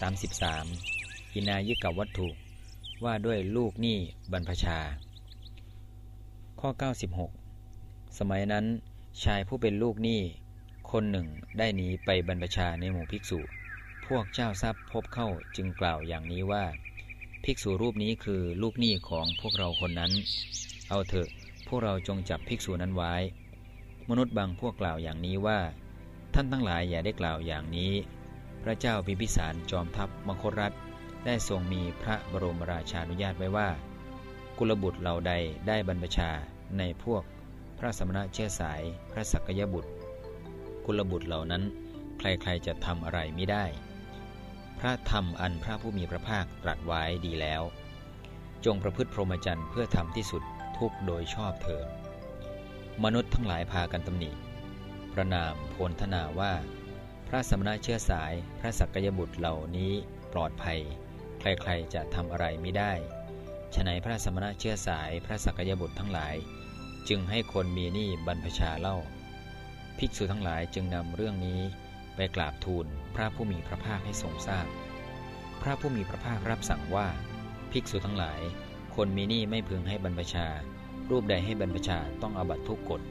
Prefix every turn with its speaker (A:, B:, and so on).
A: 33 อินายิกับวัตถุ ว่าด้วยลูกหนี้บรรพชา ข้อ 96 สมัยนั้นชายผู้เป็นลูกหนี้คนหนึ่งได้หนีไปบรรพชาในหมู่ภิกษุ พวกเจ้าทรัพย์พบเข้าจึงกล่าวอย่างนี้ว่า ภิกษุรูปนี้คือลูกหนี้ของพวกเราคนนั้น เอาเถอะพวกเราจงจับภิกษุนั้นไว้ มนุษย์บางพวกกล่าวอย่างนี้ว่า ท่านทั้งหลายอย่าได้กล่าวอย่างนี้ พระเจ้าพิมพิสารจอมทัพมคตรัฐ ได้ทรงมีพระบรมราชานุญาตไว้ว่า กุลบุตรเหล่าใดได้บรรพชาในพวกพระสมณะเชื้อสายพระสักยบุตร กุลบุตรเหล่านั้น ใครๆจะทำอะไรไม่ได้ พระธรรมอันพระผู้มีพระภาคตรัสไว้ดีแล้ว จงประพฤติพรหมจรรย์เพื่อทำที่สุดทุกโดยชอบเถิดมนุษย์ทั้งหลายพากันตำหนิประนามโพลธนาว่า พระสมณะเชื้อสายพระสักยบุตรเหล่านี้ปลอดภัย ใครๆจะทำอะไรไม่ได้ฉนัยพระสมณะเชื้อสายพระสักยบุตรทั้งหลาย จึงให้คนมีหนี้บรรพชาเล่า ภิกษุทั้งหลายจึงนำเรื่องนี้ไปกราบทูลพระผู้มีพระภาคให้ทรงทราบพพระผู้มีพระภาครับสั่งว่า ภิกษุทั้งหลาย คนมีหนี้ไม่พึงให้บรรพชา รูปใดให้บรรพชาต้องอาบัตทุกกฎ